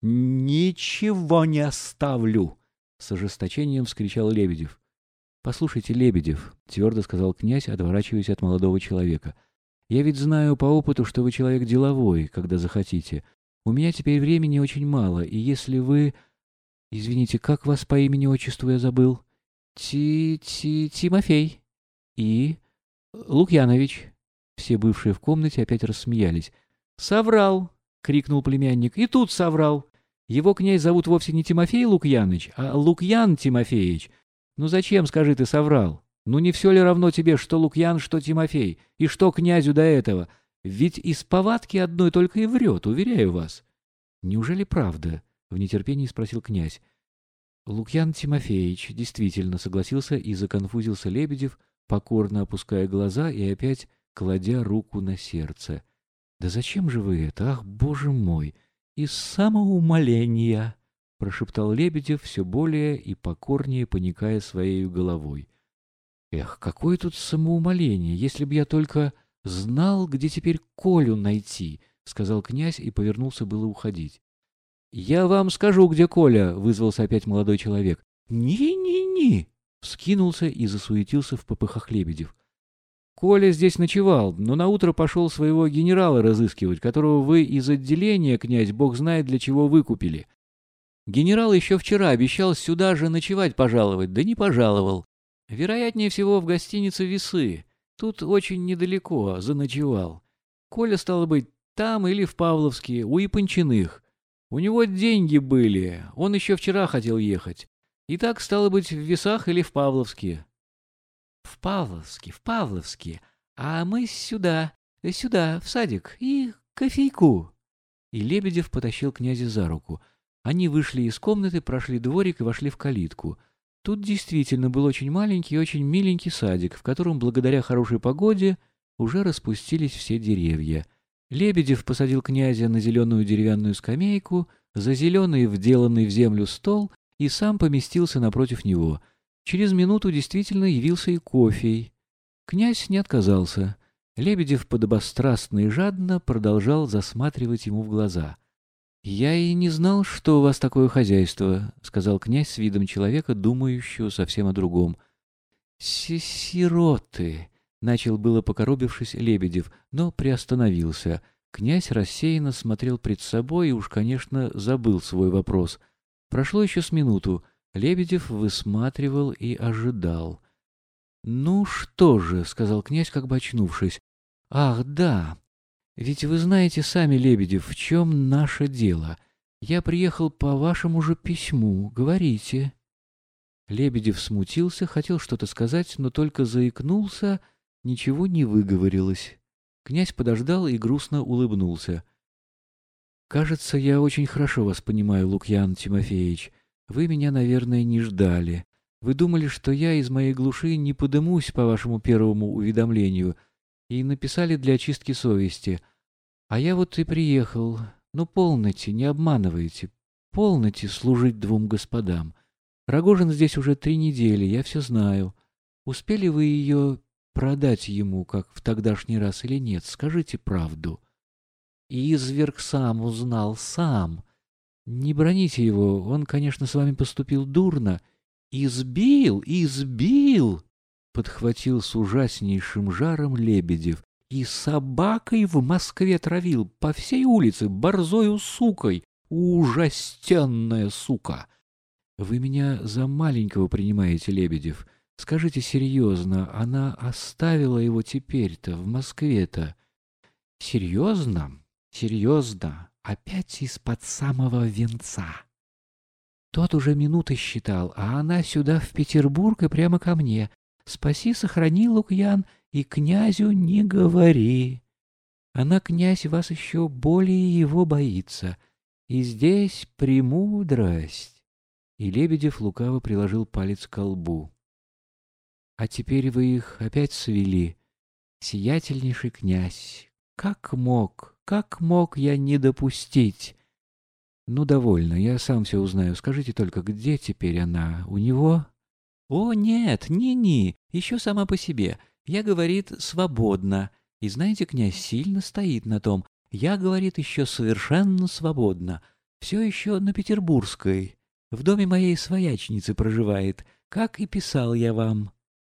Ничего не оставлю! С ожесточением вскричал Лебедев. «Послушайте, Лебедев», — твердо сказал князь, отворачиваясь от молодого человека, — «я ведь знаю по опыту, что вы человек деловой, когда захотите. У меня теперь времени очень мало, и если вы... Извините, как вас по имени-отчеству я забыл? Ти-ти... И... Лукьянович». Все бывшие в комнате опять рассмеялись. «Соврал!» — крикнул племянник. «И тут соврал! Его князь зовут вовсе не Тимофей Лукьяныч, а Лукьян Тимофеевич. Ну зачем, скажи, ты соврал? Ну не все ли равно тебе, что Лукьян, что Тимофей? И что князю до этого? Ведь из повадки одной только и врет, уверяю вас. Неужели правда? В нетерпении спросил князь. Лукьян Тимофеевич действительно согласился и законфузился Лебедев, покорно опуская глаза и опять кладя руку на сердце. «Да зачем же вы это? Ах, боже мой! Из самоумоления!» — прошептал Лебедев, все более и покорнее поникая своей головой. «Эх, какое тут самоумоление! Если б я только знал, где теперь Колю найти!» — сказал князь и повернулся было уходить. «Я вам скажу, где Коля!» — вызвался опять молодой человек. «Ни-ни-ни!» — вскинулся и засуетился в попыхах Лебедев. Коля здесь ночевал, но наутро пошел своего генерала разыскивать, которого вы из отделения, князь, бог знает для чего выкупили. Генерал еще вчера обещал сюда же ночевать пожаловать, да не пожаловал. Вероятнее всего в гостинице «Весы». Тут очень недалеко, заночевал. Коля, стало быть, там или в Павловске, у Япончиных. У него деньги были, он еще вчера хотел ехать. И так, стало быть, в Весах или в Павловске. В Павловске, в Павловске. А мы сюда, сюда, в садик и кофейку. И Лебедев потащил князя за руку. Они вышли из комнаты, прошли дворик и вошли в калитку. Тут действительно был очень маленький и очень миленький садик, в котором, благодаря хорошей погоде, уже распустились все деревья. Лебедев посадил князя на зеленую деревянную скамейку, за зеленый, вделанный в землю стол, и сам поместился напротив него — Через минуту действительно явился и кофей. Князь не отказался. Лебедев подобострастно и жадно продолжал засматривать ему в глаза. «Я и не знал, что у вас такое хозяйство», — сказал князь с видом человека, думающего совсем о другом. «Сироты», — начал было покоробившись Лебедев, но приостановился. Князь рассеянно смотрел пред собой и уж, конечно, забыл свой вопрос. Прошло еще с минуту. Лебедев высматривал и ожидал. «Ну что же», — сказал князь, как бы очнувшись. «Ах, да. Ведь вы знаете сами, Лебедев, в чем наше дело. Я приехал по вашему же письму. Говорите». Лебедев смутился, хотел что-то сказать, но только заикнулся, ничего не выговорилось. Князь подождал и грустно улыбнулся. «Кажется, я очень хорошо вас понимаю, Лукьян Тимофеевич. Вы меня, наверное, не ждали. Вы думали, что я из моей глуши не подымусь по вашему первому уведомлению, и написали для очистки совести. А я вот и приехал. Ну, полноте, не обманывайте. Полноте служить двум господам. Рогожин здесь уже три недели, я все знаю. Успели вы ее продать ему, как в тогдашний раз, или нет? Скажите правду. И изверг сам узнал, сам. Не броните его, он, конечно, с вами поступил дурно. Избил, избил! Подхватил с ужаснейшим жаром Лебедев. И собакой в Москве травил по всей улице, борзою сукой. Ужастенная сука! Вы меня за маленького принимаете, Лебедев. Скажите серьезно, она оставила его теперь-то, в Москве-то? Серьезно? Серьезно? Опять из-под самого венца. Тот уже минуты считал, а она сюда, в Петербург, и прямо ко мне. Спаси, сохрани, Лукьян, и князю не говори. Она, князь, вас еще более его боится. И здесь премудрость. И Лебедев лукаво приложил палец к лбу. А теперь вы их опять свели. Сиятельнейший князь, как мог, как мог я не допустить? Ну, довольно, я сам все узнаю. Скажите только, где теперь она? У него? О, нет, ни-ни, еще сама по себе. Я, говорит, свободна. И знаете, князь сильно стоит на том. Я, говорит, еще совершенно свободна. Все еще на Петербургской. В доме моей своячницы проживает, как и писал я вам.